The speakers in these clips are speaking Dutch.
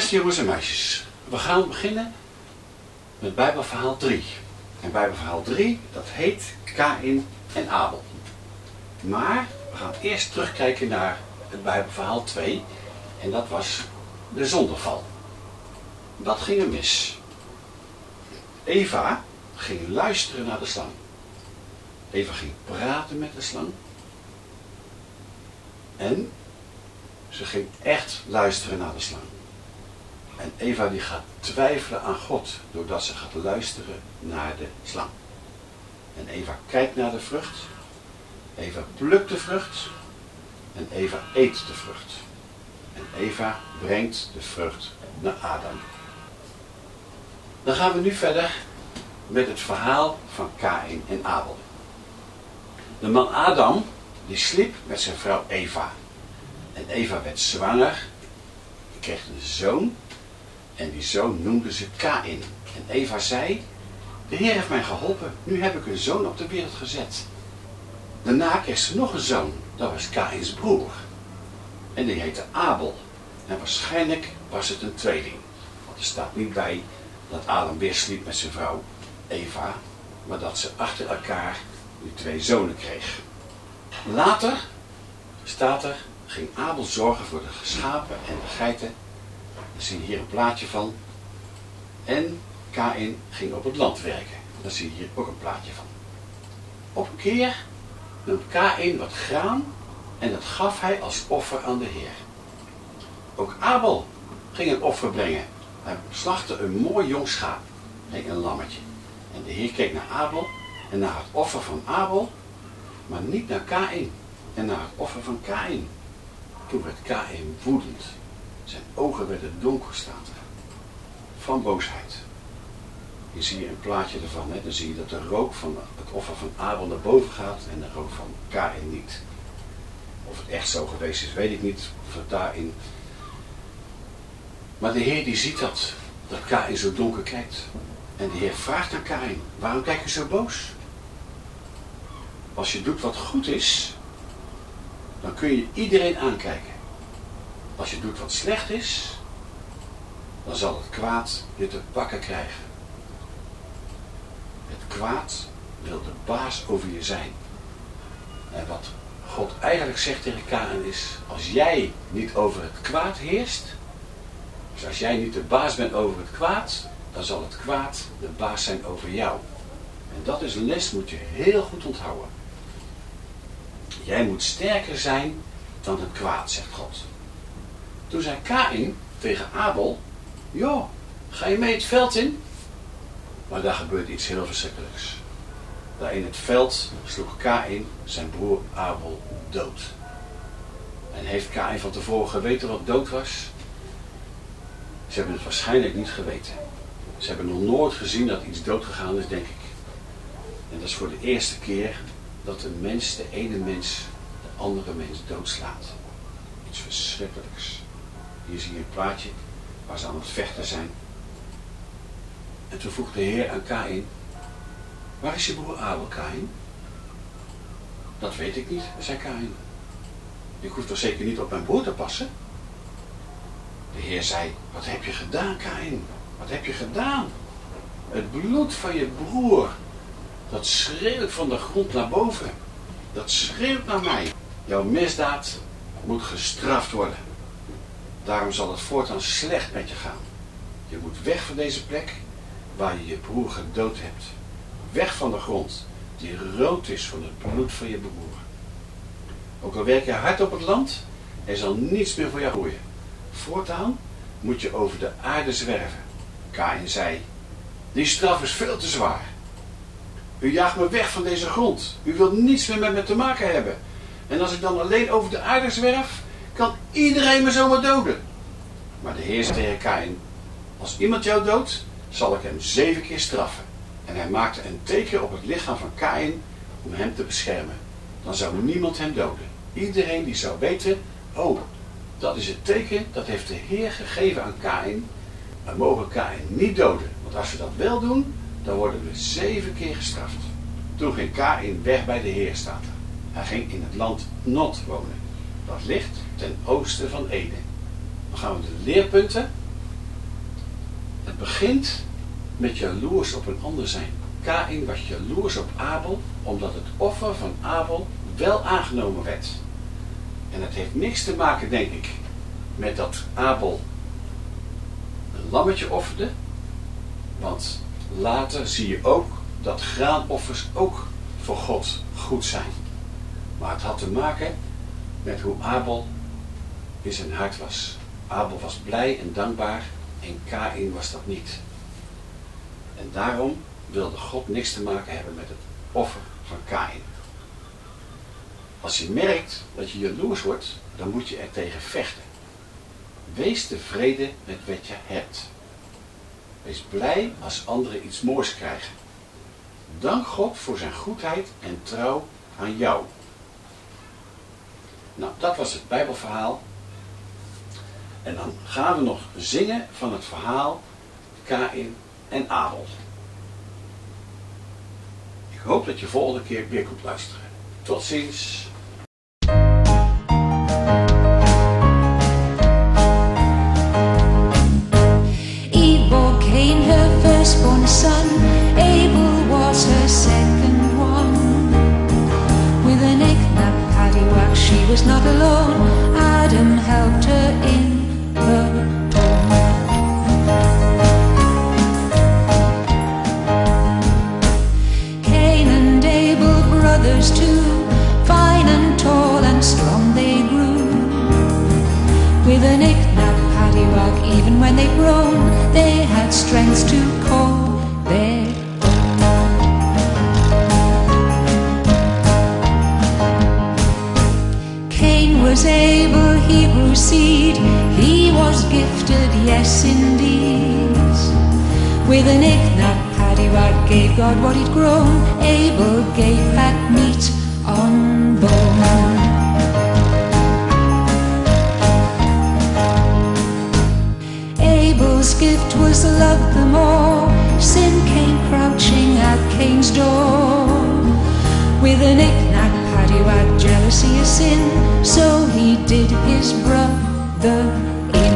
Beste jongens en meisjes, we gaan beginnen met Bijbelverhaal 3. En Bijbelverhaal 3, dat heet Kain en Abel. Maar we gaan eerst terugkijken naar het Bijbelverhaal 2. En dat was de zondeval. Dat ging er mis. Eva ging luisteren naar de slang. Eva ging praten met de slang. En ze ging echt luisteren naar de slang. En Eva die gaat twijfelen aan God doordat ze gaat luisteren naar de slang. En Eva kijkt naar de vrucht. Eva plukt de vrucht. En Eva eet de vrucht. En Eva brengt de vrucht naar Adam. Dan gaan we nu verder met het verhaal van Kain en Abel. De man Adam, die sliep met zijn vrouw Eva. En Eva werd zwanger, kreeg een zoon. En die zoon noemde ze Kain. En Eva zei, de Heer heeft mij geholpen, nu heb ik een zoon op de wereld gezet. Daarna kreeg ze nog een zoon, dat was Kains broer. En die heette Abel. En waarschijnlijk was het een tweeling. Want er staat niet bij dat Adam weer sliep met zijn vrouw Eva, maar dat ze achter elkaar die twee zonen kreeg. Later staat er, ging Abel zorgen voor de schapen en de geiten. Daar zie je hier een plaatje van. En Kain ging op het land werken. Daar zie je hier ook een plaatje van. Op een keer nam Kain wat graan en dat gaf hij als offer aan de Heer. Ook Abel ging een offer brengen. Hij slachtte een mooi jong schaap, een lammetje. En de Heer keek naar Abel en naar het offer van Abel, maar niet naar Kain en naar het offer van Kain. Toen werd Kain woedend. Zijn ogen werden donker, staat. Van boosheid. Hier zie je een plaatje ervan. Hè? Dan zie je dat de rook van het offer van Abel naar boven gaat en de rook van Kain niet. Of het echt zo geweest is, weet ik niet. Of het daarin. Maar de Heer die ziet dat. Dat Kain zo donker kijkt. En de Heer vraagt aan Kain: waarom kijk je zo boos? Als je doet wat goed is, dan kun je iedereen aankijken. Als je doet wat slecht is, dan zal het kwaad je te pakken krijgen. Het kwaad wil de baas over je zijn. En wat God eigenlijk zegt tegen Kain is, als jij niet over het kwaad heerst, dus als jij niet de baas bent over het kwaad, dan zal het kwaad de baas zijn over jou. En dat is een les, moet je heel goed onthouden. Jij moet sterker zijn dan het kwaad, zegt God. Toen zei Kain tegen Abel, joh, ga je mee het veld in? Maar daar gebeurde iets heel verschrikkelijks. Daar in het veld sloeg Kain zijn broer Abel dood. En heeft Kain van tevoren geweten wat dood was? Ze hebben het waarschijnlijk niet geweten. Ze hebben nog nooit gezien dat iets doodgegaan is, denk ik. En dat is voor de eerste keer dat een mens, de ene mens, de andere mens doodslaat. Iets verschrikkelijks. Hier zie je een plaatje waar ze aan het vechten zijn. En toen vroeg de Heer aan Kain, waar is je broer Abel, Kain? Dat weet ik niet, zei Kain. Ik hoef toch zeker niet op mijn broer te passen? De Heer zei, wat heb je gedaan, Kain? Wat heb je gedaan? Het bloed van je broer, dat schreeuwt van de grond naar boven. Dat schreeuwt naar mij. Jouw misdaad moet gestraft worden. Daarom zal het voortaan slecht met je gaan. Je moet weg van deze plek waar je je broer gedood hebt. Weg van de grond die rood is van het bloed van je broer. Ook al werk je hard op het land, er zal niets meer voor jou groeien. Voortaan moet je over de aarde zwerven. Kain zei, die straf is veel te zwaar. U jaagt me weg van deze grond. U wilt niets meer met me te maken hebben. En als ik dan alleen over de aarde zwerf, kan iedereen me zomaar doden. Maar de Heer zei tegen Kain, als iemand jou doodt, zal ik hem zeven keer straffen. En hij maakte een teken op het lichaam van Kain om hem te beschermen. Dan zou niemand hem doden. Iedereen die zou weten, oh, dat is het teken, dat heeft de Heer gegeven aan Kain. We mogen Kain niet doden, want als we dat wel doen, dan worden we zeven keer gestraft. Toen ging Kain weg bij de Heer, staat. Hij ging in het land Not wonen. Dat ligt ten oosten van Eden. Dan gaan we de leerpunten. Het begint met jaloers op een ander zijn. Kain was jaloers op Abel, omdat het offer van Abel wel aangenomen werd. En het heeft niks te maken, denk ik, met dat Abel een lammetje offerde. Want later zie je ook dat graanoffers ook voor God goed zijn. Maar het had te maken met hoe Abel in zijn hart was. Abel was blij en dankbaar en Kain was dat niet. En daarom wilde God niks te maken hebben met het offer van Kain. Als je merkt dat je jaloers wordt, dan moet je er tegen vechten. Wees tevreden met wat je hebt. Wees blij als anderen iets moois krijgen. Dank God voor zijn goedheid en trouw aan jou. Nou, dat was het Bijbelverhaal. En dan gaan we nog zingen van het verhaal Kain en Abel. Ik hoop dat je volgende keer weer kunt luisteren. Tot ziens. Firstborn son. Was not alone. Adam helped her in the home. Cain and Abel, brothers too, fine and tall and strong they grew. With a knick-knack paddywhack, even when they'd grown, they had strength to call able, he grew seed, he was gifted, yes indeed. With a knick-knack paddywhack gave God what he'd grown, Abel gave fat meat on bone. Abel's gift was love the more. Sin came crouching at Cain's door. With an a paddywhack, jealousy a sin, so he did his brother in.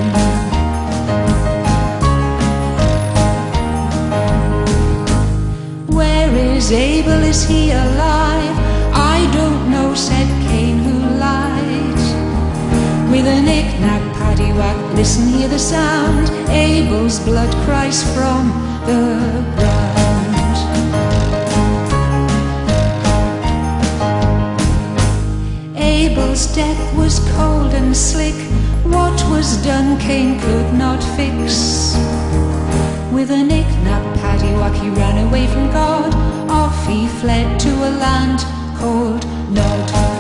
Where is Abel? Is he alive? I don't know, said Cain, who lied. With a knick-knack paddywhack, listen, hear the sound. Abel's blood cries from the ground. Abel's death was cold and slick. What was done, Cain could not fix. With a knick-knack paddywhack, he ran away from God. Off he fled to a land called Nod.